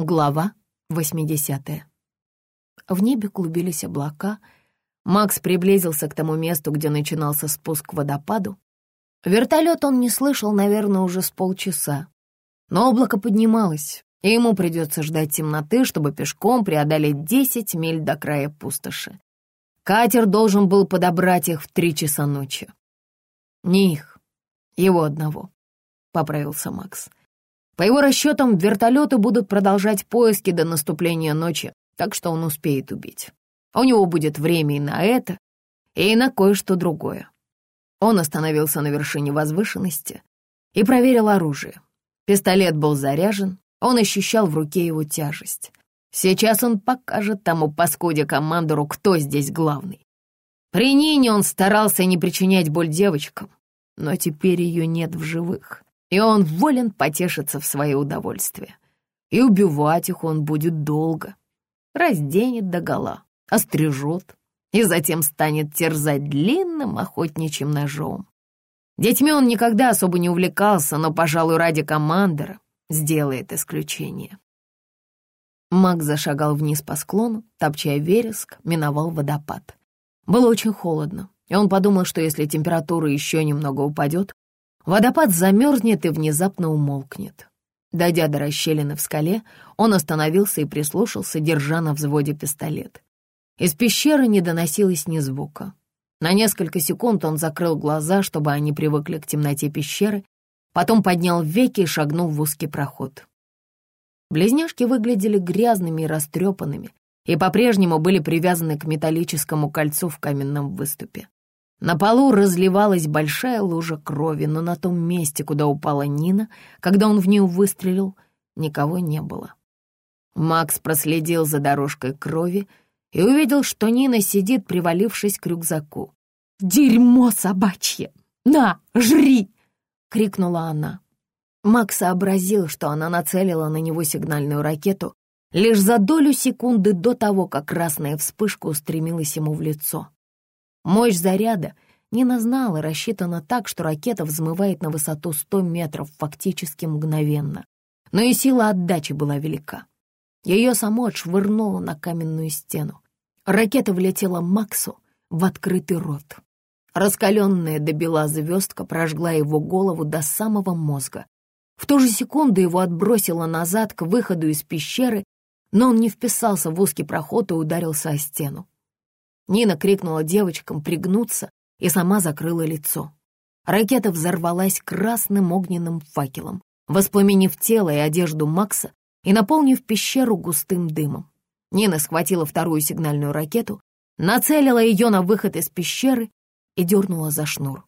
Глава 80 В небе клубились облака. Макс приблизился к тому месту, где начинался спуск к водопаду. Вертолет он не слышал, наверное, уже с полчаса. Но облако поднималось, и ему придется ждать темноты, чтобы пешком преодолеть 10 миль до края пустоши. Катер должен был подобрать их в три часа ночи. Не их, его одного, — поправился Макс. — по его расчетам, вертолеты будут продолжать поиски до наступления ночи, так что он успеет убить. У него будет время и на это, и на кое-что другое. Он остановился на вершине возвышенности и проверил оружие. Пистолет был заряжен, он ощущал в руке его тяжесть. Сейчас он покажет тому паскуде-командору, кто здесь главный. При Нине он старался не причинять боль девочкам, но теперь ее нет в живых и он волен потешиться в свое удовольствие. И убивать их он будет долго. Разденет догола, острижет и затем станет терзать длинным охотничьим ножом. Детьми он никогда особо не увлекался, но, пожалуй, ради командора сделает исключение. Мак зашагал вниз по склону, топчая вереск, миновал водопад. Было очень холодно, и он подумал, что если температура еще немного упадет, Водопад замерзнет и внезапно умолкнет. Дойдя до расщелины в скале, он остановился и прислушался, держа на взводе пистолет. Из пещеры не доносилось ни звука. На несколько секунд он закрыл глаза, чтобы они привыкли к темноте пещеры, потом поднял веки и шагнул в узкий проход. Близняшки выглядели грязными и растрепанными и по-прежнему были привязаны к металлическому кольцу в каменном выступе. На полу разливалась большая лужа крови, но на том месте, куда упала Нина, когда он в нее выстрелил, никого не было. Макс проследил за дорожкой крови и увидел, что Нина сидит, привалившись к рюкзаку. «Дерьмо собачье! На, жри!» — крикнула она. Макс сообразил, что она нацелила на него сигнальную ракету лишь за долю секунды до того, как красная вспышка устремилась ему в лицо. Мощь заряда Нина знала, рассчитана так, что ракета взмывает на высоту 100 метров фактически мгновенно. Но и сила отдачи была велика. Ее само отшвырнуло на каменную стену. Ракета влетела Максу в открытый рот. Раскаленная до бела звездка прожгла его голову до самого мозга. В ту же секунду его отбросило назад к выходу из пещеры, но он не вписался в узкий проход и ударился о стену. Нина крикнула девочкам пригнуться и сама закрыла лицо. Ракета взорвалась красным огненным факелом, воспламенив тело и одежду Макса и наполнив пещеру густым дымом. Нина схватила вторую сигнальную ракету, нацелила ее на выход из пещеры и дернула за шнур.